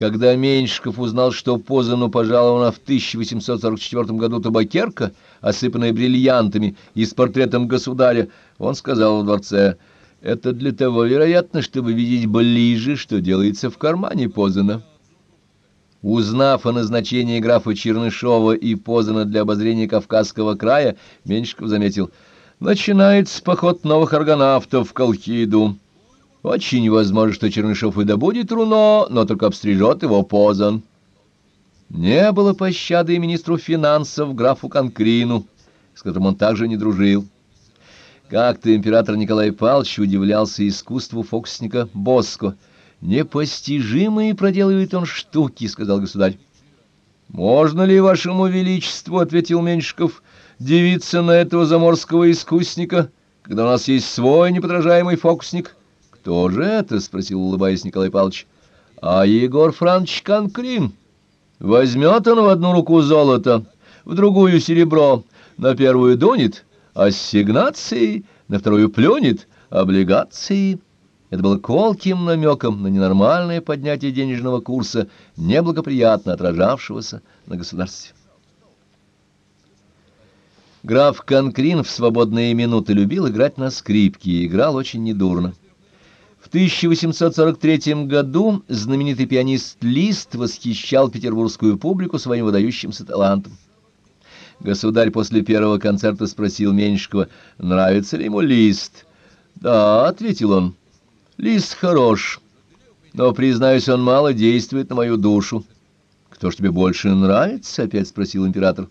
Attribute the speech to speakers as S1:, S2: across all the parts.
S1: Когда Меньшиков узнал, что Позану пожалована в 1844 году табакерка, осыпанная бриллиантами и с портретом государя, он сказал в дворце, «Это для того, вероятно, чтобы видеть ближе, что делается в кармане Позана». Узнав о назначении графа Чернышова и Позана для обозрения Кавказского края, Меньшиков заметил, «Начинается поход новых аргонавтов в Колхиду». Очень возможно, что Чернышов и добудет руно, но только обстрижет его позан. Не было пощады и министру финансов графу Конкрину, с которым он также не дружил. Как-то император Николай Павлович удивлялся искусству фокусника Боско. «Непостижимые проделывает он штуки», — сказал государь. «Можно ли вашему величеству, — ответил Меньшиков, — дивиться на этого заморского искусника, когда у нас есть свой неподражаемый фокусник?» «Кто же это?» — спросил, улыбаясь Николай Павлович. «А Егор Франч Конкрин. Возьмет он в одну руку золото, в другую серебро, на первую дунет ассигнации, на вторую плюнет облигации». Это было колким намеком на ненормальное поднятие денежного курса, неблагоприятно отражавшегося на государстве. Граф Конкрин в свободные минуты любил играть на скрипке и играл очень недурно. В 1843 году знаменитый пианист Лист восхищал петербургскую публику своим выдающимся талантом. Государь после первого концерта спросил Меньшикова, нравится ли ему Лист. «Да», — ответил он, — «Лист хорош, но, признаюсь, он мало действует на мою душу». «Кто ж тебе больше нравится?» — опять спросил император.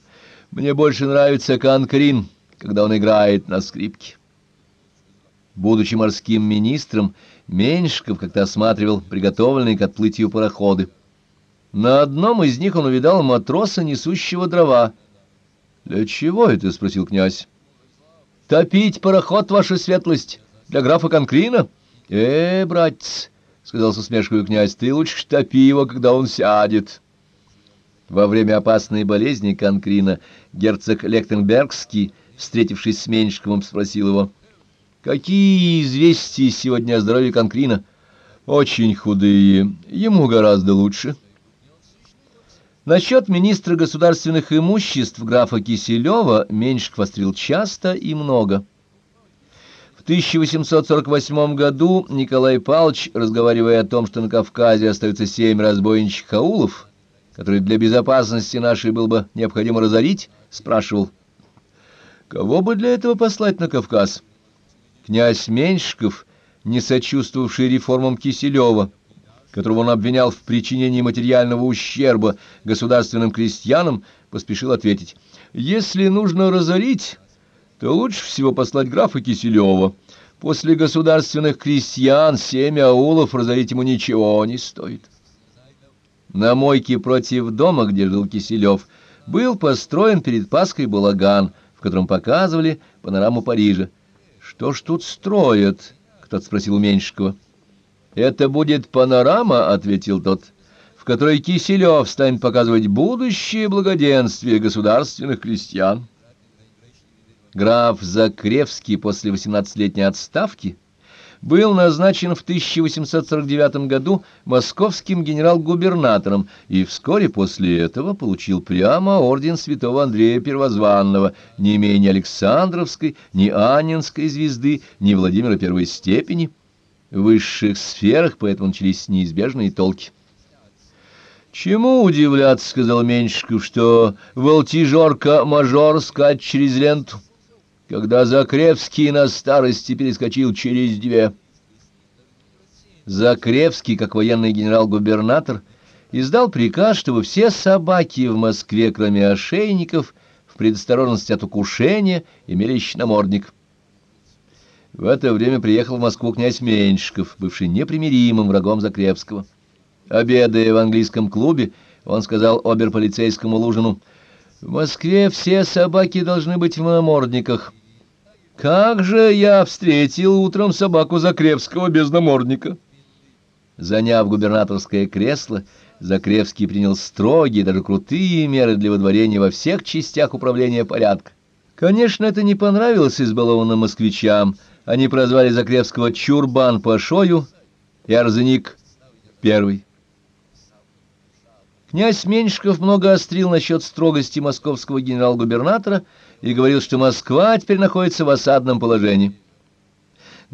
S1: «Мне больше нравится Конкрин, когда он играет на скрипке». Будучи морским министром, Меньшиков как-то осматривал приготовленные к отплытию пароходы. На одном из них он увидал матроса, несущего дрова. «Для чего это?» — спросил князь. «Топить пароход, ваша светлость, для графа Конкрина?» «Э, братец», — сказал с усмешкой князь, — «ты лучше топи его, когда он сядет». Во время опасной болезни Конкрина герцог Лектенбергский, встретившись с Меньшиковым, спросил его — Какие известия сегодня о здоровье Конкрина? Очень худые. Ему гораздо лучше. Насчет министра государственных имуществ графа Киселева Меньшиков острил часто и много. В 1848 году Николай Павлович, разговаривая о том, что на Кавказе остаются семь разбойничьих аулов, которые для безопасности нашей было бы необходимо разорить, спрашивал, кого бы для этого послать на Кавказ? Князь Меньшиков, не сочувствовавший реформам Киселева, которого он обвинял в причинении материального ущерба государственным крестьянам, поспешил ответить, «Если нужно разорить, то лучше всего послать графа Киселева. После государственных крестьян семь аулов разорить ему ничего не стоит». На мойке против дома, где жил Киселев, был построен перед Пасхой балаган, в котором показывали панораму Парижа. «Что ж тут строят?» — кто-то спросил у Меньшикова. «Это будет панорама», — ответил тот, — «в которой Киселев станет показывать будущее благоденствие государственных крестьян». Граф Закревский после восемнадцатилетней отставки был назначен в 1849 году московским генерал-губернатором и вскоре после этого получил прямо орден святого Андрея Первозванного, не имея ни Александровской, ни Анненской звезды, ни Владимира первой степени. В высших сферах поэтому начались неизбежные толки. «Чему удивляться, — сказал Меньшиков, — что волтижорка-мажор скачет через ленту?» Когда Закревский на старости перескочил через две. Закревский, как военный генерал-губернатор, издал приказ, чтобы все собаки в Москве, кроме ошейников, в предосторожности от укушения, имели щеномордник. В это время приехал в Москву князь Меньшиков, бывший непримиримым врагом Закревского. Обедая в английском клубе, он сказал оберполицейскому Лужину, «В Москве все собаки должны быть в намордниках». Как же я встретил утром собаку Закревского без намордника? Заняв губернаторское кресло, Закревский принял строгие, даже крутые меры для выдворения во всех частях управления порядка. Конечно, это не понравилось избалованным москвичам. Они прозвали Закревского Чурбан Пашою и Арзеник Первый. Князь Меньшиков много острил насчет строгости московского генерал-губернатора и говорил, что Москва теперь находится в осадном положении.